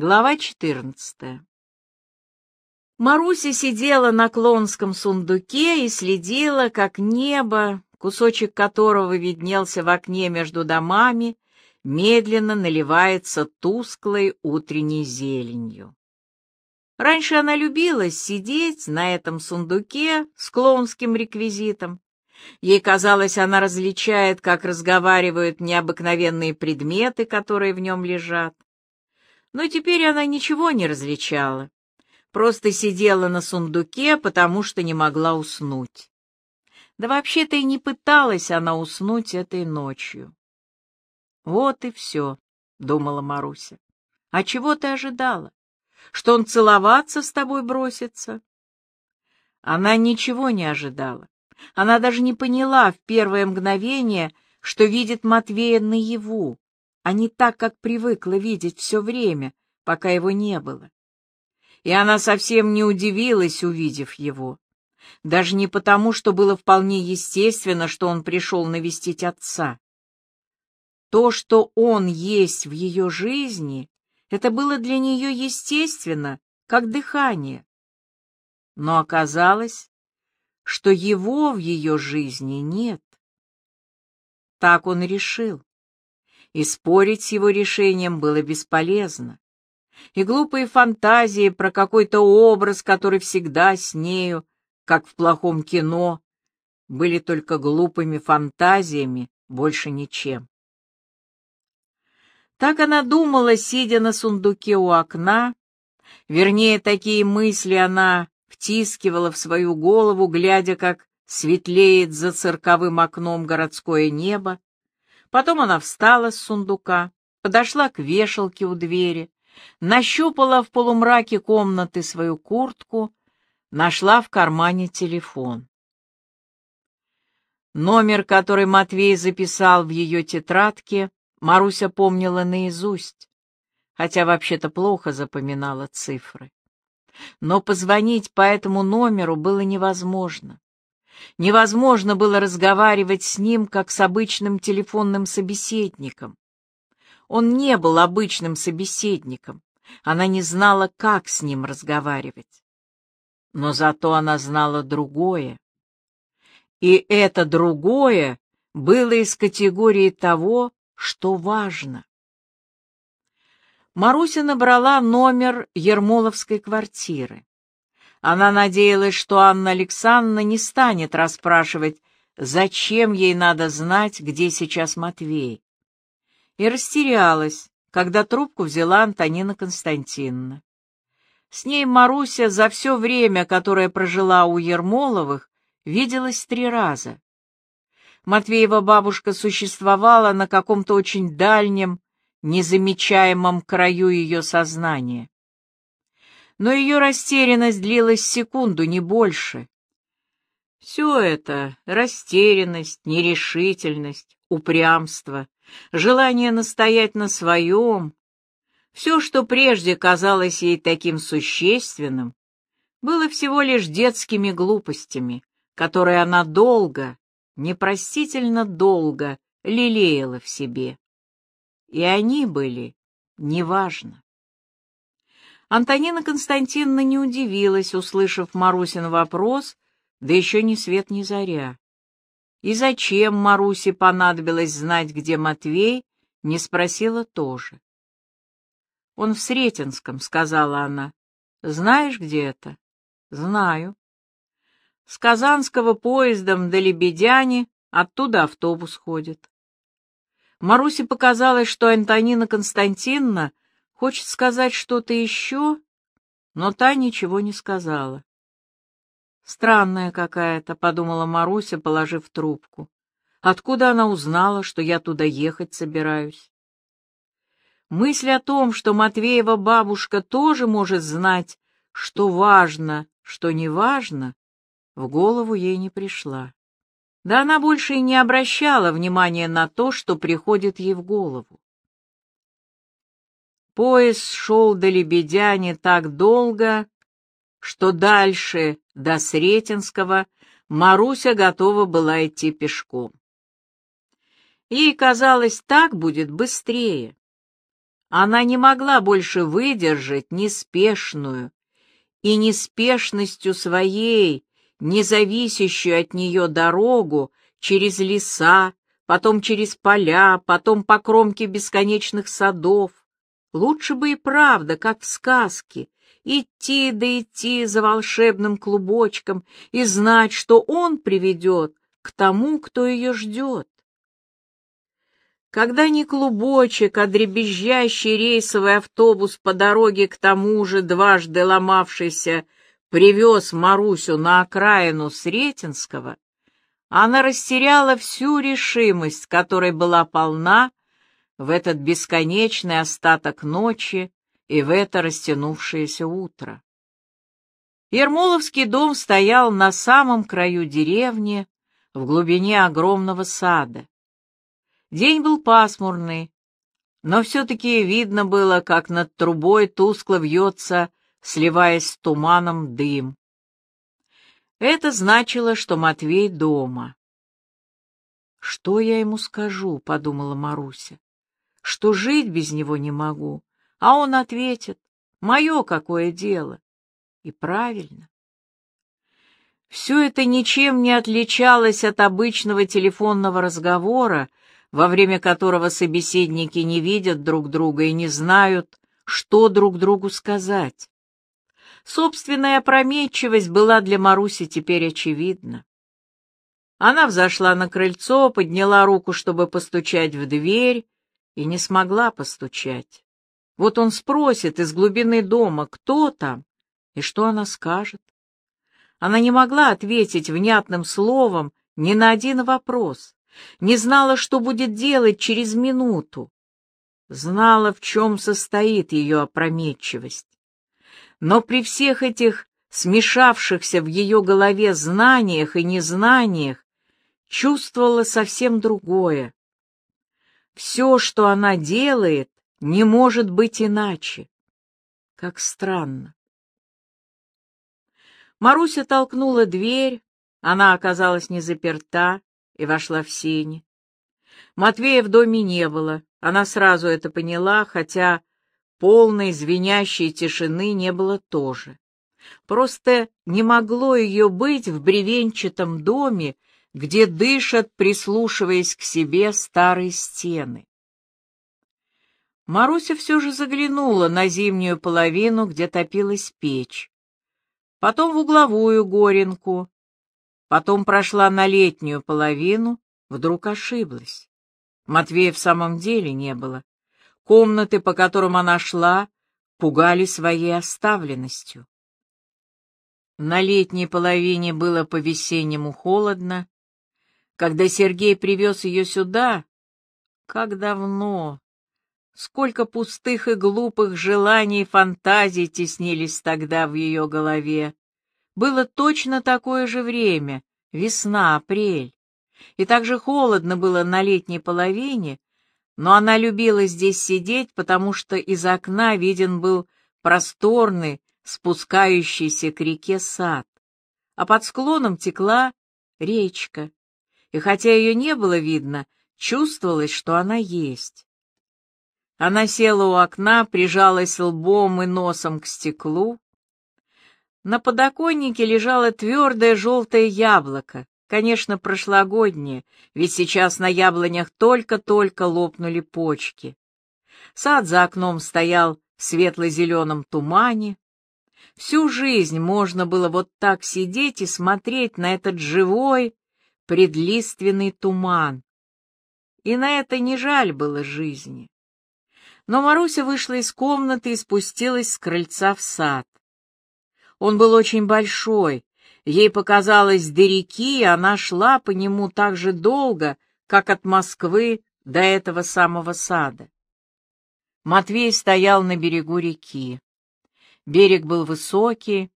Глава 14. Маруся сидела на клонском сундуке и следила, как небо, кусочек которого виднелся в окне между домами, медленно наливается тусклой утренней зеленью. Раньше она любила сидеть на этом сундуке с клоунским реквизитом. Ей казалось, она различает, как разговаривают необыкновенные предметы, которые в нем лежат. Но теперь она ничего не различала, просто сидела на сундуке, потому что не могла уснуть. Да вообще-то и не пыталась она уснуть этой ночью. «Вот и все», — думала Маруся. «А чего ты ожидала? Что он целоваться с тобой бросится?» Она ничего не ожидала. Она даже не поняла в первое мгновение, что видит Матвея наяву а не так, как привыкла видеть все время, пока его не было. И она совсем не удивилась, увидев его. Даже не потому, что было вполне естественно, что он пришел навестить отца. То, что он есть в ее жизни, это было для нее естественно, как дыхание. Но оказалось, что его в ее жизни нет. Так он решил и спорить с его решением было бесполезно. И глупые фантазии про какой-то образ, который всегда с нею, как в плохом кино, были только глупыми фантазиями, больше ничем. Так она думала, сидя на сундуке у окна, вернее, такие мысли она втискивала в свою голову, глядя, как светлеет за цирковым окном городское небо, Потом она встала с сундука, подошла к вешалке у двери, нащупала в полумраке комнаты свою куртку, нашла в кармане телефон. Номер, который Матвей записал в ее тетрадке, Маруся помнила наизусть, хотя вообще-то плохо запоминала цифры. Но позвонить по этому номеру было невозможно. Невозможно было разговаривать с ним, как с обычным телефонным собеседником. Он не был обычным собеседником. Она не знала, как с ним разговаривать. Но зато она знала другое. И это другое было из категории того, что важно. Маруся набрала номер Ермоловской квартиры. Она надеялась, что Анна Александровна не станет расспрашивать, зачем ей надо знать, где сейчас Матвей. И растерялась, когда трубку взяла Антонина Константиновна. С ней Маруся за все время, которое прожила у Ермоловых, виделась три раза. Матвеева бабушка существовала на каком-то очень дальнем, незамечаемом краю ее сознания но ее растерянность длилась секунду, не больше. Все это — растерянность, нерешительность, упрямство, желание настоять на своем, все, что прежде казалось ей таким существенным, было всего лишь детскими глупостями, которые она долго, непростительно долго лелеяла в себе. И они были неважно. Антонина Константиновна не удивилась, услышав Марусин вопрос, да еще ни свет ни заря. И зачем Марусе понадобилось знать, где Матвей, не спросила тоже. «Он в Сретенском», — сказала она. «Знаешь, где это?» «Знаю». «С Казанского поездом до Лебедяни, оттуда автобус ходит». Марусе показалось, что Антонина Константиновна Хочет сказать что-то еще, но та ничего не сказала. «Странная какая-то», — подумала Маруся, положив трубку. «Откуда она узнала, что я туда ехать собираюсь?» Мысль о том, что Матвеева бабушка тоже может знать, что важно, что не важно, в голову ей не пришла. Да она больше и не обращала внимания на то, что приходит ей в голову. Поезд шел до Лебедяни так долго, что дальше, до Сретенского, Маруся готова была идти пешком. Ей казалось, так будет быстрее. Она не могла больше выдержать неспешную и неспешностью своей, независящую от нее дорогу через леса, потом через поля, потом по кромке бесконечных садов. Лучше бы и правда, как в сказке, идти да идти за волшебным клубочком и знать, что он приведет к тому, кто ее ждет. Когда не клубочек, а дребезжащий рейсовый автобус по дороге к тому же дважды ломавшийся привез Марусю на окраину Сретенского, она растеряла всю решимость, которой была полна в этот бесконечный остаток ночи и в это растянувшееся утро. Ермоловский дом стоял на самом краю деревни, в глубине огромного сада. День был пасмурный, но все-таки видно было, как над трубой тускло вьется, сливаясь с туманом, дым. Это значило, что Матвей дома. «Что я ему скажу?» — подумала Маруся. «Что жить без него не могу?» А он ответит, «Мое какое дело?» И правильно. Все это ничем не отличалось от обычного телефонного разговора, во время которого собеседники не видят друг друга и не знают, что друг другу сказать. Собственная опрометчивость была для Маруси теперь очевидна. Она взошла на крыльцо, подняла руку, чтобы постучать в дверь, и не смогла постучать. Вот он спросит из глубины дома, кто там, и что она скажет. Она не могла ответить внятным словом ни на один вопрос, не знала, что будет делать через минуту. Знала, в чем состоит ее опрометчивость но при всех этих смешавшихся в ее голове знаниях и незнаниях чувствовала совсем другое. Все, что она делает, не может быть иначе. Как странно. Маруся толкнула дверь, она оказалась не заперта и вошла в сени. Матвея в доме не было, она сразу это поняла, хотя Полной звенящей тишины не было тоже. Просто не могло ее быть в бревенчатом доме, где дышат, прислушиваясь к себе, старые стены. Маруся все же заглянула на зимнюю половину, где топилась печь. Потом в угловую горенку. Потом прошла на летнюю половину, вдруг ошиблась. Матвея в самом деле не было. Комнаты, по которым она шла, пугали своей оставленностью. На летней половине было по-весеннему холодно. Когда Сергей привез ее сюда, как давно, сколько пустых и глупых желаний и фантазий теснились тогда в ее голове. Было точно такое же время, весна, апрель. И так же холодно было на летней половине, но она любила здесь сидеть, потому что из окна виден был просторный, спускающийся к реке сад, а под склоном текла речка, и хотя ее не было видно, чувствовалось, что она есть. Она села у окна, прижалась лбом и носом к стеклу. На подоконнике лежало твердое желтое яблоко, Конечно, прошлогоднее, ведь сейчас на яблонях только-только лопнули почки. Сад за окном стоял в светло-зеленом тумане. Всю жизнь можно было вот так сидеть и смотреть на этот живой, предлиственный туман. И на это не жаль было жизни. Но Маруся вышла из комнаты и спустилась с крыльца в сад. Он был очень большой, Ей показалось до реки, и она шла по нему так же долго, как от Москвы до этого самого сада. Матвей стоял на берегу реки. Берег был высокий,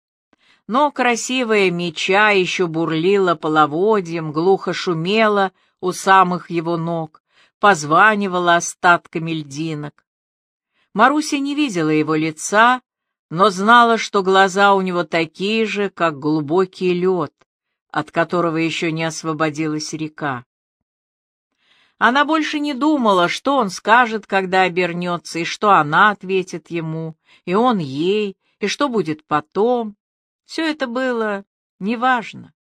но красивая меча еще бурлила половодьем, глухо шумела у самых его ног, позванивала остатками льдинок. Маруся не видела его лица, но знала, что глаза у него такие же, как глубокий лед, от которого еще не освободилась река. Она больше не думала, что он скажет, когда обернется, и что она ответит ему, и он ей, и что будет потом. Все это было неважно.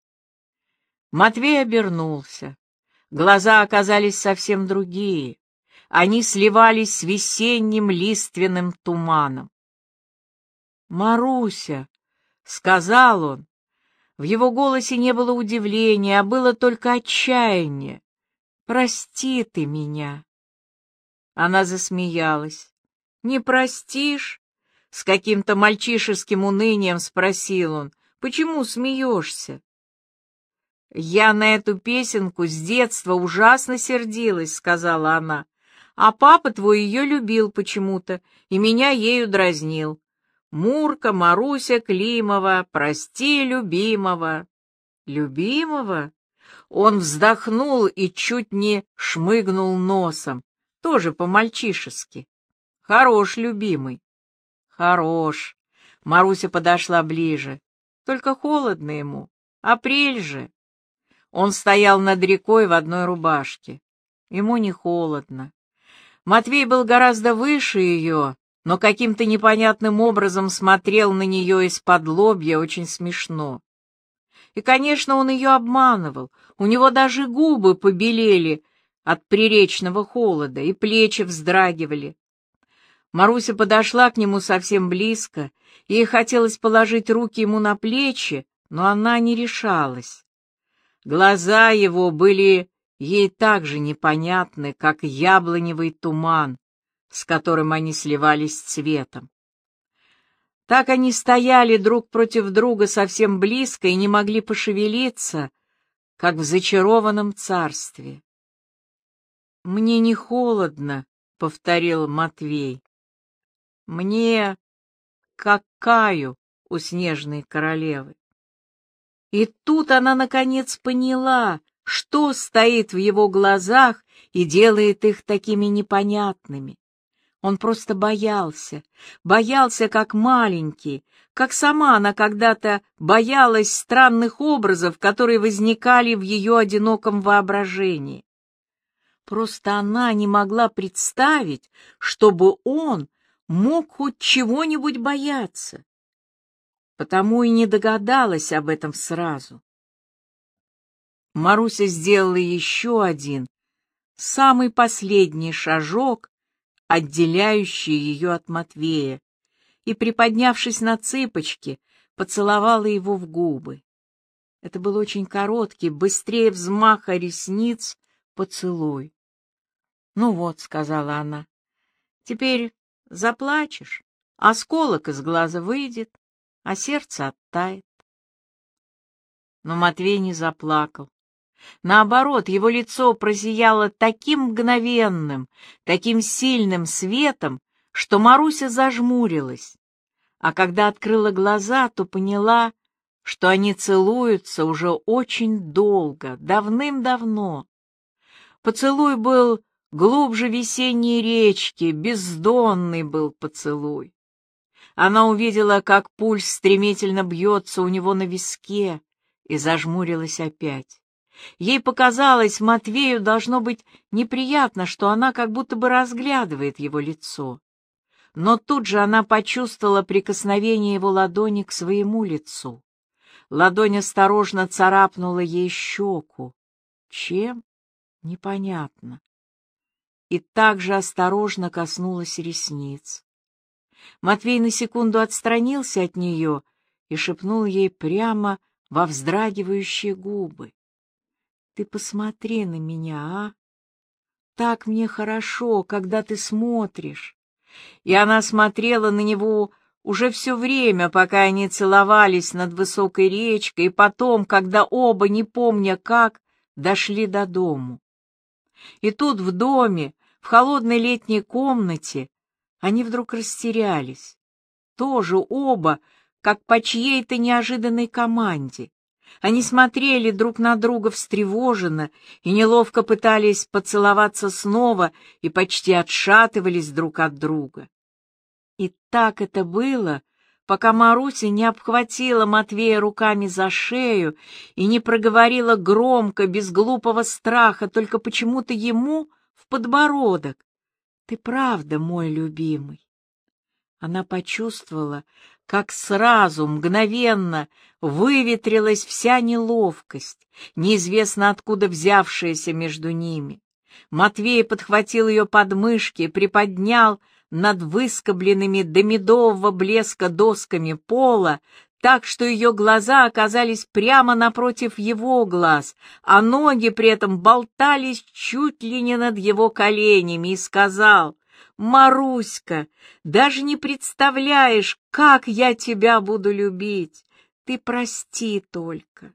Матвей обернулся. Глаза оказались совсем другие. Они сливались с весенним лиственным туманом. «Маруся!» — сказал он. В его голосе не было удивления, а было только отчаяние. «Прости ты меня!» Она засмеялась. «Не простишь?» — с каким-то мальчишеским унынием спросил он. «Почему смеешься?» «Я на эту песенку с детства ужасно сердилась», — сказала она. «А папа твой ее любил почему-то и меня ею дразнил. Мурка, Маруся Климова, прости любимого». «Любимого?» Он вздохнул и чуть не шмыгнул носом, тоже по-мальчишески. «Хорош, любимый». «Хорош». Маруся подошла ближе. Только холодно ему. Апрель же. Он стоял над рекой в одной рубашке. Ему не холодно. Матвей был гораздо выше ее, но каким-то непонятным образом смотрел на нее из-под лобья очень смешно. И, конечно, он ее обманывал. У него даже губы побелели от приречного холода, и плечи вздрагивали. Маруся подошла к нему совсем близко, ей хотелось положить руки ему на плечи, но она не решалась. Глаза его были ей так же непонятны, как яблоневый туман, с которым они сливались цветом. Так они стояли друг против друга совсем близко и не могли пошевелиться, как в зачарованном царстве. «Мне не холодно», — повторил Матвей. «Мне как каю у снежной королевы». И тут она, наконец, поняла, что стоит в его глазах и делает их такими непонятными. Он просто боялся, боялся как маленький, как сама она когда-то боялась странных образов, которые возникали в ее одиноком воображении. Просто она не могла представить, чтобы он мог хоть чего-нибудь бояться потому и не догадалась об этом сразу. Маруся сделала еще один, самый последний шажок, отделяющий ее от Матвея, и, приподнявшись на цыпочки, поцеловала его в губы. Это был очень короткий, быстрее взмаха ресниц поцелуй. «Ну вот», — сказала она, — «теперь заплачешь, осколок из глаза выйдет, а сердце оттает. Но Матвей не заплакал. Наоборот, его лицо прозияло таким мгновенным, таким сильным светом, что Маруся зажмурилась, а когда открыла глаза, то поняла, что они целуются уже очень долго, давным-давно. Поцелуй был глубже весенней речки, бездонный был поцелуй. Она увидела, как пульс стремительно бьется у него на виске, и зажмурилась опять. Ей показалось, Матвею должно быть неприятно, что она как будто бы разглядывает его лицо. Но тут же она почувствовала прикосновение его ладони к своему лицу. Ладонь осторожно царапнула ей щеку. Чем? Непонятно. И также осторожно коснулась ресниц. Матвей на секунду отстранился от нее и шепнул ей прямо во вздрагивающие губы. «Ты посмотри на меня, а! Так мне хорошо, когда ты смотришь!» И она смотрела на него уже все время, пока они целовались над высокой речкой, и потом, когда оба, не помня как, дошли до дому. И тут в доме, холодной летней комнате, они вдруг растерялись. Тоже оба, как по чьей-то неожиданной команде. Они смотрели друг на друга встревоженно и неловко пытались поцеловаться снова и почти отшатывались друг от друга. И так это было, пока Маруся не обхватила Матвея руками за шею и не проговорила громко, без глупого страха, только почему-то ему в подбородок. «Ты правда мой любимый». Она почувствовала, как сразу, мгновенно выветрилась вся неловкость, неизвестно откуда взявшаяся между ними. Матвей подхватил ее подмышки, приподнял над выскобленными до медового блеска досками пола, так что ее глаза оказались прямо напротив его глаз, а ноги при этом болтались чуть ли не над его коленями, и сказал, «Маруська, даже не представляешь, как я тебя буду любить! Ты прости только!»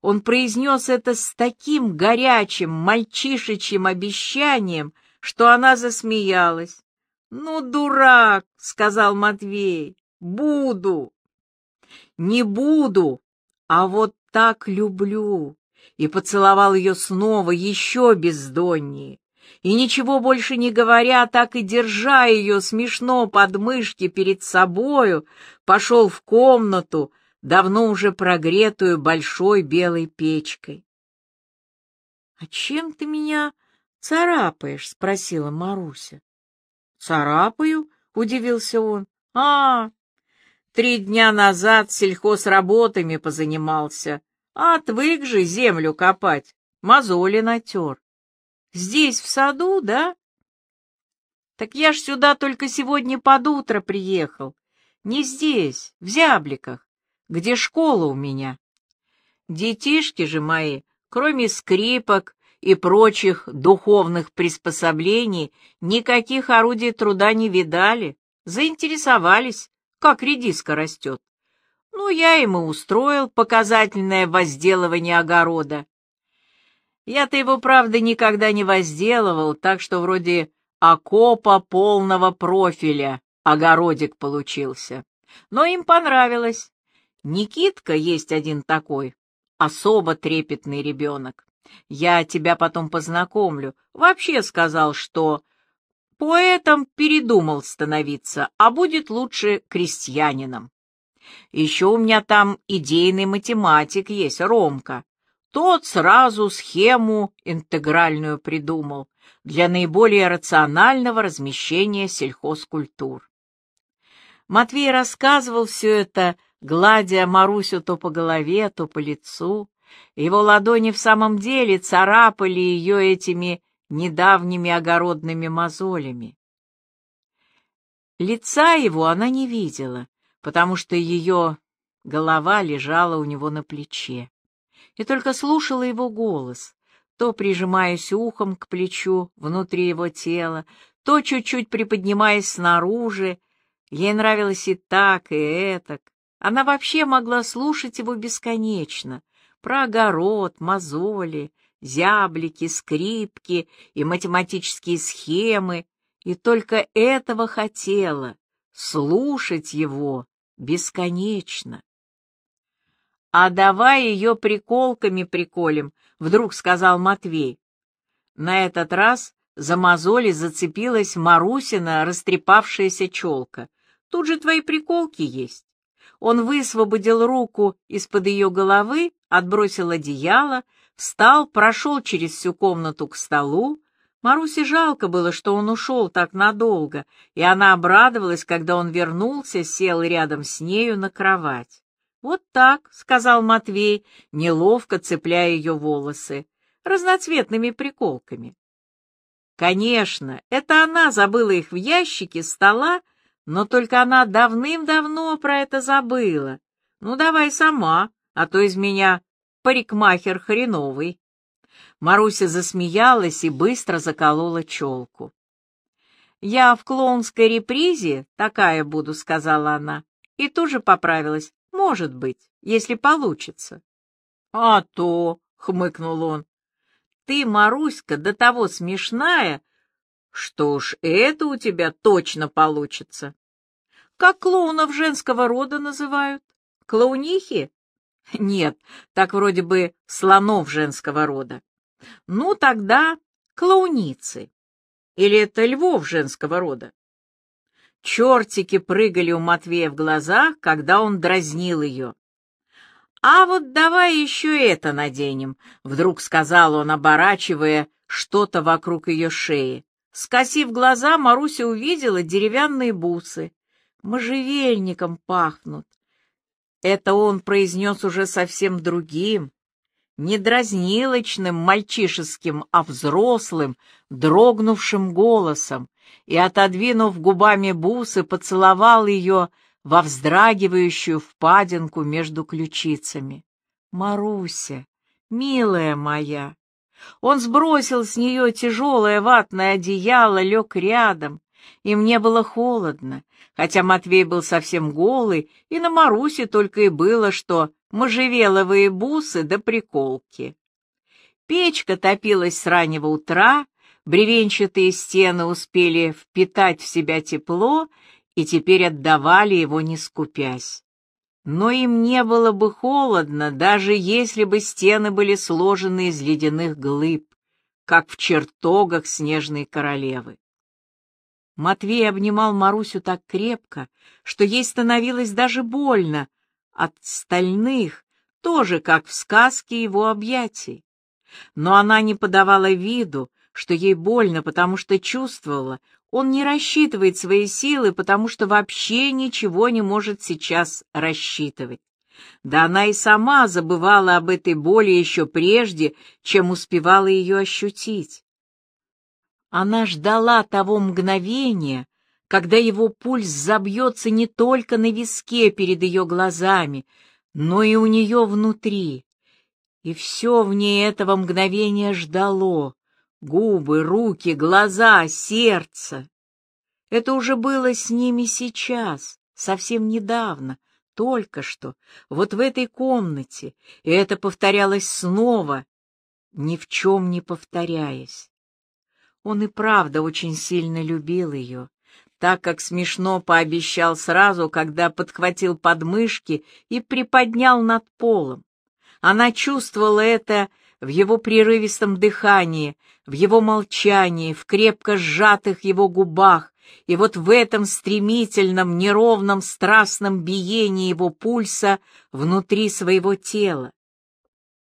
Он произнес это с таким горячим, мальчишечьим обещанием, что она засмеялась. «Ну, дурак!» — сказал Матвей. «Буду!» «Не буду, а вот так люблю!» И поцеловал ее снова, еще бездоннее. И ничего больше не говоря, так и держа ее смешно под мышки перед собою, пошел в комнату, давно уже прогретую большой белой печкой. — А чем ты меня царапаешь? — спросила Маруся. — Царапаю? — удивился он. — А, три дня назад сельхозработами позанимался, отвык же землю копать, мозоли натер. Здесь, в саду, да? Так я ж сюда только сегодня под утро приехал. Не здесь, в Зябликах где школа у меня. Детишки же мои, кроме скрипок и прочих духовных приспособлений, никаких орудий труда не видали, заинтересовались, как редиска растет. Ну, я и устроил показательное возделывание огорода. Я-то его, правда, никогда не возделывал, так что вроде окопа полного профиля огородик получился. Но им понравилось. Никитка есть один такой, особо трепетный ребенок. Я тебя потом познакомлю. Вообще сказал, что поэтом передумал становиться, а будет лучше крестьянином. Еще у меня там идейный математик есть, Ромка. Тот сразу схему интегральную придумал для наиболее рационального размещения сельхозкультур. Матвей рассказывал все это гладя Марусю то по голове, то по лицу. Его ладони в самом деле царапали ее этими недавними огородными мозолями. Лица его она не видела, потому что ее голова лежала у него на плече, и только слушала его голос, то прижимаясь ухом к плечу внутри его тела, то чуть-чуть приподнимаясь снаружи. Ей нравилось и так, и этак. Она вообще могла слушать его бесконечно, про огород, мозоли, зяблики, скрипки и математические схемы, и только этого хотела — слушать его бесконечно. «А давай ее приколками приколем», — вдруг сказал Матвей. На этот раз за мозоли зацепилась Марусина растрепавшаяся челка. «Тут же твои приколки есть». Он высвободил руку из-под ее головы, отбросил одеяло, встал, прошел через всю комнату к столу. Марусе жалко было, что он ушел так надолго, и она обрадовалась, когда он вернулся, сел рядом с нею на кровать. «Вот так», — сказал Матвей, неловко цепляя ее волосы, разноцветными приколками. Конечно, это она забыла их в ящике стола, но только она давным-давно про это забыла. Ну, давай сама, а то из меня парикмахер хреновый. Маруся засмеялась и быстро заколола челку. «Я в клоунской репризе такая буду», — сказала она, и тоже поправилась. «Может быть, если получится». «А то», — хмыкнул он, — «ты, Маруська, до того смешная, что ж, это у тебя точно получится. Как клоунов женского рода называют? Клоунихи? Нет, так вроде бы слонов женского рода. Ну, тогда клоуницы. Или это львов женского рода? Чертики прыгали у Матвея в глазах, когда он дразнил ее. «А вот давай еще это наденем», — вдруг сказал он, оборачивая что-то вокруг ее шеи. Скосив глаза, Маруся увидела деревянные бусы. Можжевельником пахнут. Это он произнес уже совсем другим, не дразнилочным, мальчишеским, а взрослым, дрогнувшим голосом, и, отодвинув губами бусы, поцеловал ее во вздрагивающую впадинку между ключицами. «Маруся, милая моя!» Он сбросил с нее тяжелое ватное одеяло, лег рядом, и мне было холодно, хотя Матвей был совсем голый, и на Марусе только и было, что можжевеловые бусы да приколки. Печка топилась с раннего утра, бревенчатые стены успели впитать в себя тепло и теперь отдавали его не скупясь. Но им не было бы холодно, даже если бы стены были сложены из ледяных глыб, как в чертогах снежной королевы. Матвей обнимал Марусю так крепко, что ей становилось даже больно от стальных, тоже как в сказке его объятий. Но она не подавала виду, что ей больно, потому что чувствовала, он не рассчитывает свои силы, потому что вообще ничего не может сейчас рассчитывать. Да она и сама забывала об этой боли еще прежде, чем успевала ее ощутить. Она ждала того мгновения, когда его пульс забьется не только на виске перед ее глазами, но и у нее внутри. И все в ней этого мгновения ждало — губы, руки, глаза, сердце. Это уже было с ними сейчас, совсем недавно, только что, вот в этой комнате, и это повторялось снова, ни в чем не повторяясь. Он и правда очень сильно любил ее, так как смешно пообещал сразу, когда подхватил подмышки и приподнял над полом. Она чувствовала это в его прерывистом дыхании, в его молчании, в крепко сжатых его губах, и вот в этом стремительном, неровном, страстном биении его пульса внутри своего тела.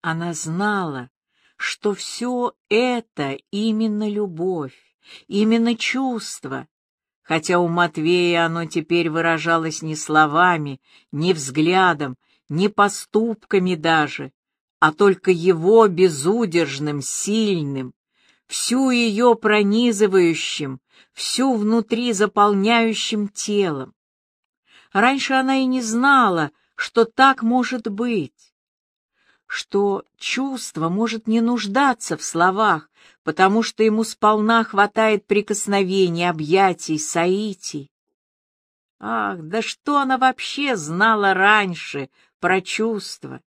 Она знала, что все это именно любовь, именно чувство, хотя у Матвея оно теперь выражалось не словами, не взглядом, не поступками даже, а только его безудержным, сильным, всю ее пронизывающим, всю внутри заполняющим телом. Раньше она и не знала, что так может быть что чувство может не нуждаться в словах, потому что ему сполна хватает прикосновений, объятий, соитий. Ах, да что она вообще знала раньше про чувства?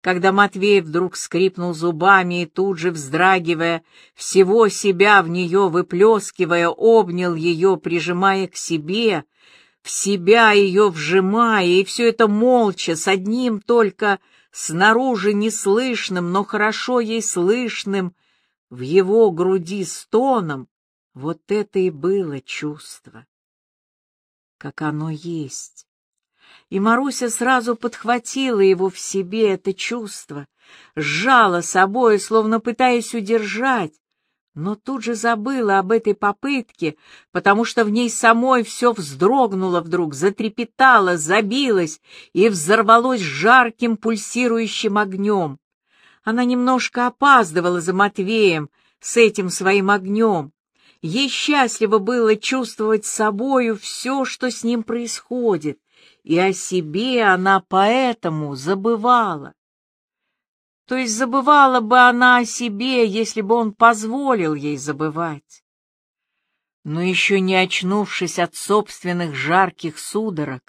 Когда Матвей вдруг скрипнул зубами и тут же, вздрагивая, всего себя в нее выплескивая, обнял ее, прижимая к себе, в себя ее вжимая, и все это молча, с одним только снаружи неслышным, но хорошо ей слышным, в его груди стоном, вот это и было чувство, как оно есть. И Маруся сразу подхватила его в себе, это чувство, сжала собой, словно пытаясь удержать, но тут же забыла об этой попытке, потому что в ней самой все вздрогнуло вдруг, затрепетало, забилось и взорвалось жарким пульсирующим огнем. Она немножко опаздывала за Матвеем с этим своим огнем. Ей счастливо было чувствовать собою все, что с ним происходит, и о себе она поэтому забывала. То есть забывала бы она о себе, если бы он позволил ей забывать. Но еще не очнувшись от собственных жарких судорог,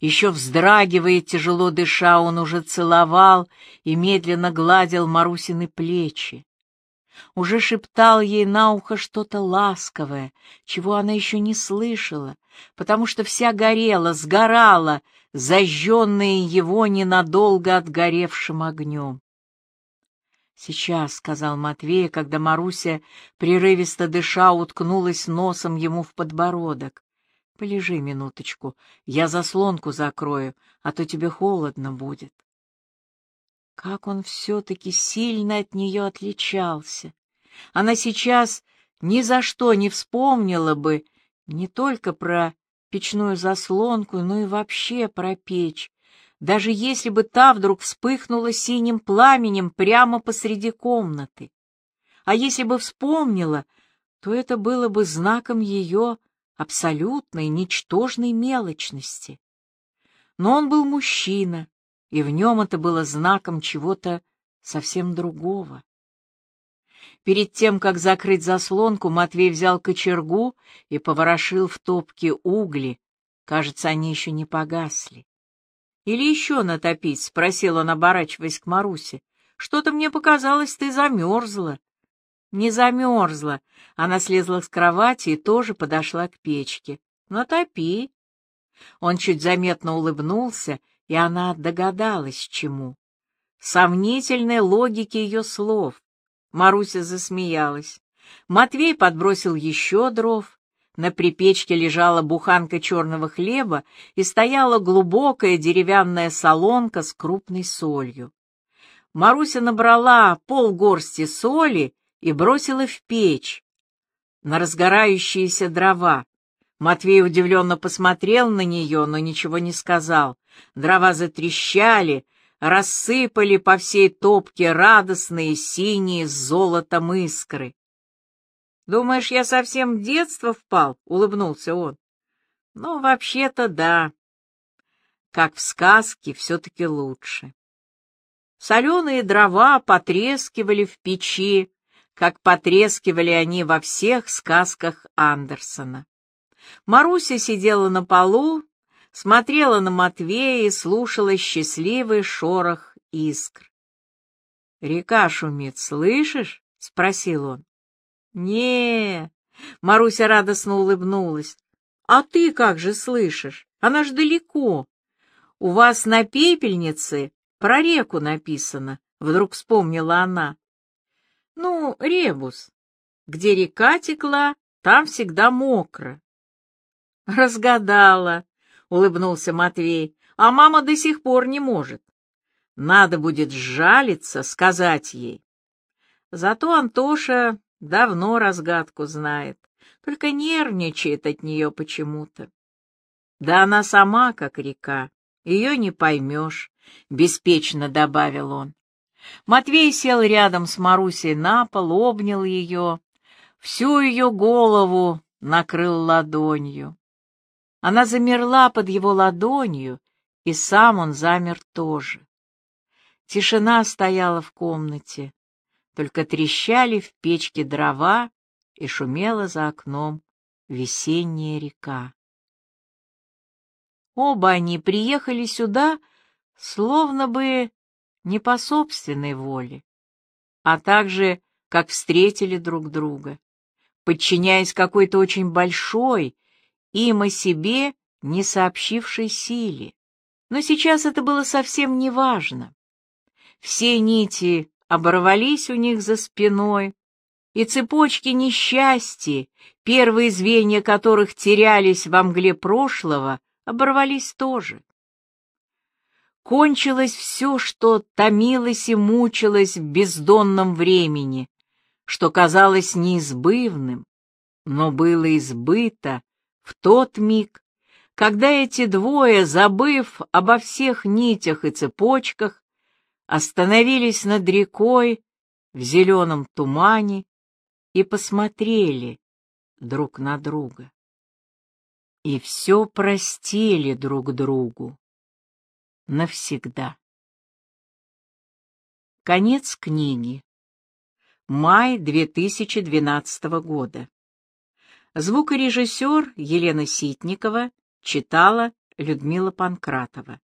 еще вздрагивая, тяжело дыша, он уже целовал и медленно гладил Марусины плечи. Уже шептал ей на ухо что-то ласковое, чего она еще не слышала, потому что вся горела, сгорала, зажженная его ненадолго отгоревшим огнем. «Сейчас», — сказал Матвей, когда Маруся, прерывисто дыша, уткнулась носом ему в подбородок. Полежи минуточку, я заслонку закрою, а то тебе холодно будет. Как он все-таки сильно от нее отличался. Она сейчас ни за что не вспомнила бы не только про печную заслонку, но и вообще про печь, даже если бы та вдруг вспыхнула синим пламенем прямо посреди комнаты. А если бы вспомнила, то это было бы знаком ее абсолютной, ничтожной мелочности. Но он был мужчина, и в нем это было знаком чего-то совсем другого. Перед тем, как закрыть заслонку, Матвей взял кочергу и поворошил в топке угли. Кажется, они еще не погасли. «Или еще натопить?» — спросил он, оборачиваясь к Марусе. «Что-то мне показалось, ты замерзла». Не замерзла. Она слезла с кровати и тоже подошла к печке. «Натопи». Он чуть заметно улыбнулся, и она догадалась, чему. Сомнительной логике ее слов. Маруся засмеялась. Матвей подбросил еще дров. На припечке лежала буханка черного хлеба и стояла глубокая деревянная солонка с крупной солью. Маруся набрала полгорсти соли и бросила в печь на разгорающиеся дрова. Матвей удивленно посмотрел на нее, но ничего не сказал. Дрова затрещали, рассыпали по всей топке радостные синие с золотом искры. «Думаешь, я совсем в детство впал?» — улыбнулся он. «Ну, вообще-то да. Как в сказке, все-таки лучше». Соленые дрова потрескивали в печи, как потрескивали они во всех сказках Андерсона. Маруся сидела на полу, смотрела на Матвея и слушала счастливый шорох искр. «Река шумит, слышишь?» — спросил он. Не Маруся радостно улыбнулась. «А ты как же слышишь? Она ж далеко. У вас на пепельнице про реку написано», — вдруг вспомнила она. Ну, ребус. Где река текла, там всегда мокро. Разгадала, улыбнулся Матвей, а мама до сих пор не может. Надо будет сжалиться, сказать ей. Зато Антоша давно разгадку знает, только нервничает от нее почему-то. Да она сама, как река, ее не поймешь, — беспечно добавил он. Матвей сел рядом с Марусей на пол, обнял ее, всю ее голову накрыл ладонью. Она замерла под его ладонью, и сам он замер тоже. Тишина стояла в комнате, только трещали в печке дрова и шумела за окном весенняя река. Оба они приехали сюда, словно бы не по собственной воле, а также, как встретили друг друга, подчиняясь какой-то очень большой, им о себе не сообщившей силе. Но сейчас это было совсем не важно. Все нити оборвались у них за спиной, и цепочки несчастья, первые звенья которых терялись во мгле прошлого, оборвались тоже. Кончилось все, что томилось и мучилось в бездонном времени, что казалось неизбывным, но было избыто в тот миг, когда эти двое, забыв обо всех нитях и цепочках, остановились над рекой в зеленом тумане и посмотрели друг на друга. И все простили друг другу навсегда. Конец книги. Май 2012 года. Звукорежиссер Елена Ситникова читала Людмила Панкратова.